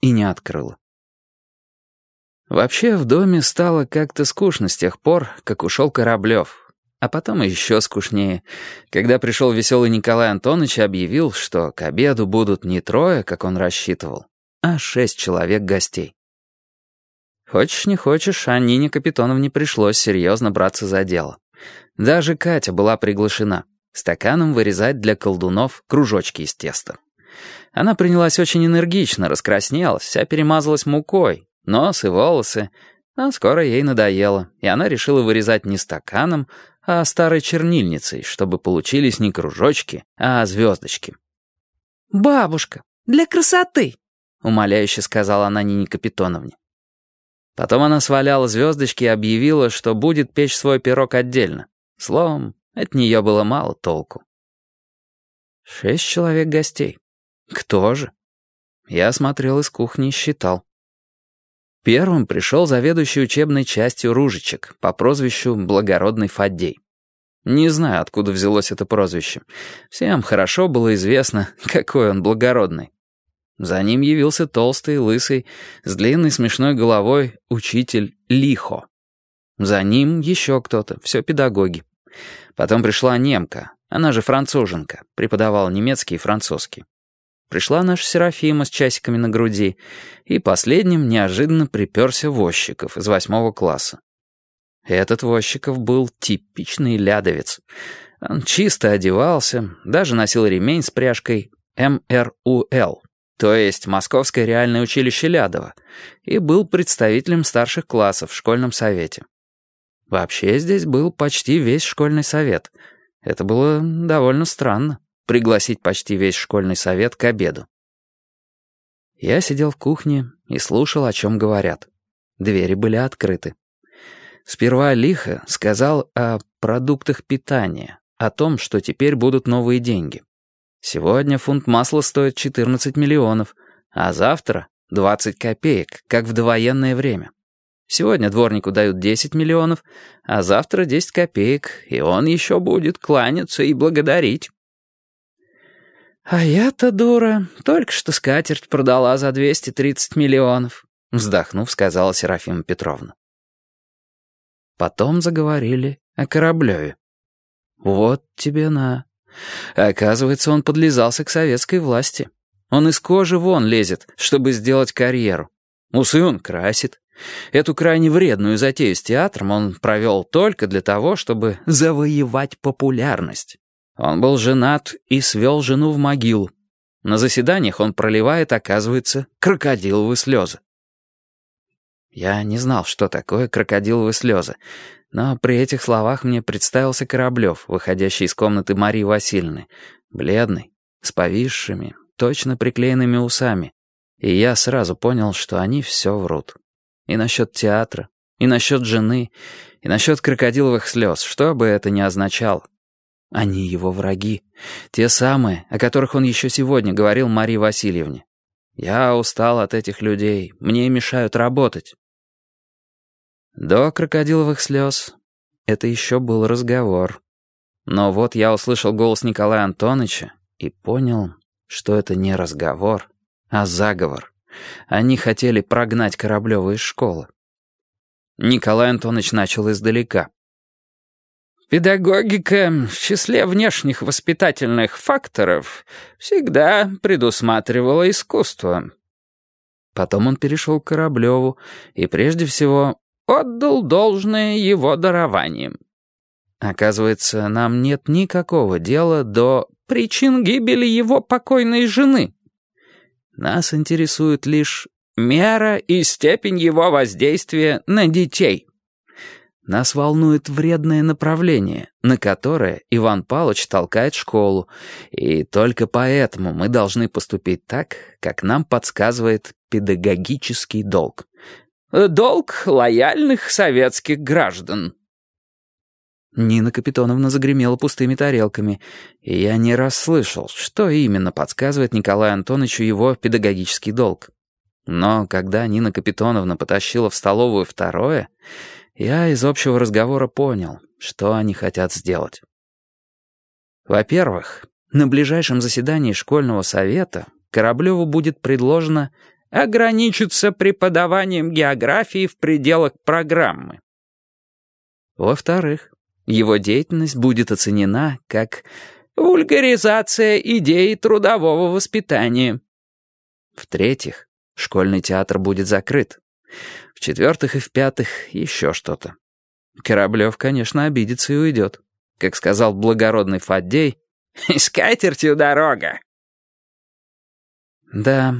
и не открыла. Вообще в доме стало как-то скучно с тех пор, как ушел Кораблев. А потом еще скучнее, когда пришел веселый Николай Антонович и объявил, что к обеду будут не трое, как он рассчитывал, а шесть человек гостей. Хочешь не хочешь, а Нине Капитоновне пришлось серьезно браться за дело. Даже Катя была приглашена. Стаканом вырезать для колдунов кружочки из теста. Она принялась очень энергично, раскраснелась, вся перемазалась мукой, нос и волосы. А скоро ей надоело, и она решила вырезать не стаканом, а старой чернильницей, чтобы получились не кружочки, а звездочки. «Бабушка, для красоты!» — умоляюще сказала она Нине Капитоновне. Потом она сваляла звездочки и объявила, что будет печь свой пирог отдельно. Словом, от нее было мало толку. Шесть человек гостей. Кто же? Я смотрел из кухни и считал. Первым пришел заведующий учебной частью Ружичек по прозвищу Благородный Фаддей. Не знаю, откуда взялось это прозвище. Всем хорошо было известно, какой он благородный. За ним явился толстый, лысый, с длинной смешной головой учитель Лихо. За ним еще кто-то, все педагоги. Потом пришла немка, она же француженка, преподавала немецкий и французский. Пришла наша Серафима с часиками на груди, и последним неожиданно приперся Возчиков из восьмого класса. Этот Возчиков был типичный лядовец. Он чисто одевался, даже носил ремень с пряжкой МРУЛ, то есть Московское реальное училище Лядова, и был представителем старших классов в школьном совете. Вообще здесь был почти весь школьный совет. Это было довольно странно пригласить почти весь школьный совет к обеду. Я сидел в кухне и слушал, о чем говорят. Двери были открыты. Сперва Лихо сказал о продуктах питания, о том, что теперь будут новые деньги. Сегодня фунт масла стоит 14 миллионов, а завтра — 20 копеек, как в довоенное время. Сегодня дворнику дают 10 миллионов, а завтра 10 копеек, и он еще будет кланяться и благодарить. «А я-то, дура, только что скатерть продала за 230 миллионов», вздохнув, сказала Серафима Петровна. Потом заговорили о Кораблеве. «Вот тебе на...» Оказывается, он подлизался к советской власти. Он из кожи вон лезет, чтобы сделать карьеру. Усы он красит. Эту крайне вредную затею с театром он провел только для того, чтобы завоевать популярность. Он был женат и свел жену в могилу. На заседаниях он проливает, оказывается, крокодиловые слезы. Я не знал, что такое крокодиловые слезы, но при этих словах мне представился Кораблев, выходящий из комнаты Марии Васильевны, бледный, с повисшими, точно приклеенными усами, и я сразу понял, что они все врут. И насчет театра, и насчет жены, и насчет крокодиловых слез, что бы это ни означало. Они его враги. Те самые, о которых он еще сегодня говорил Марии Васильевне. Я устал от этих людей, мне мешают работать. До крокодиловых слез это еще был разговор. Но вот я услышал голос Николая Антоновича и понял, что это не разговор, а заговор. Они хотели прогнать Кораблева из школы. Николай Антонович начал издалека. Педагогика в числе внешних воспитательных факторов всегда предусматривала искусство. Потом он перешел к Кораблеву и прежде всего отдал должное его дарованиям. Оказывается, нам нет никакого дела до причин гибели его покойной жены. Нас интересует лишь мера и степень его воздействия на детей. Нас волнует вредное направление, на которое Иван Павлович толкает школу, и только поэтому мы должны поступить так, как нам подсказывает педагогический долг. Долг лояльных советских граждан. Нина Капитоновна загремела пустыми тарелками, и я не расслышал, что именно подсказывает Николаю Антоновичу его педагогический долг. Но когда Нина Капитоновна потащила в столовую второе, я из общего разговора понял, что они хотят сделать. Во-первых, на ближайшем заседании школьного совета Кораблеву будет предложено ограничится преподаванием географии в пределах программы. Во-вторых, его деятельность будет оценена как вульгаризация идеи трудового воспитания. В-третьих, школьный театр будет закрыт. В-четвертых и в-пятых, еще что-то. Кораблев, конечно, обидится и уйдет. Как сказал благородный Фаддей, «С катертью дорога!» Да,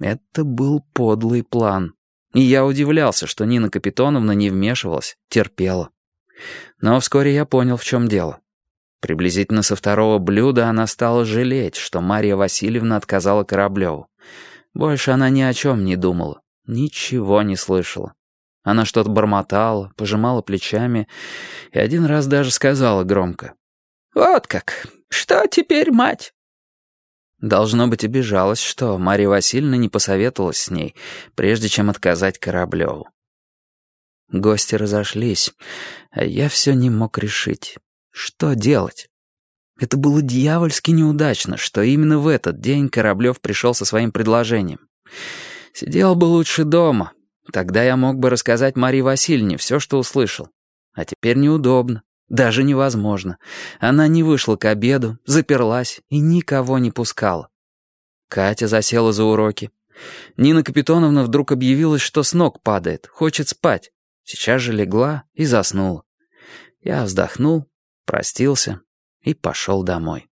это был подлый план. И я удивлялся, что Нина Капитоновна не вмешивалась, терпела. Но вскоре я понял, в чем дело. Приблизительно со второго блюда она стала жалеть, что Марья Васильевна отказала Кораблеву. Больше она ни о чем не думала, ничего не слышала. Она что-то бормотала, пожимала плечами и один раз даже сказала громко. «Вот как! Что теперь, мать?» Должно быть, обижалась, что Марья Васильевна не посоветовалась с ней, прежде чем отказать Кораблеву. Гости разошлись, а я все не мог решить, что делать. Это было дьявольски неудачно, что именно в этот день Кораблев пришел со своим предложением. Сидел бы лучше дома, тогда я мог бы рассказать Марии Васильевне все, что услышал. А теперь неудобно. Даже невозможно. Она не вышла к обеду, заперлась и никого не пускала. Катя засела за уроки. Нина Капитоновна вдруг объявилась, что с ног падает, хочет спать. Сейчас же легла и заснула. Я вздохнул, простился и пошел домой.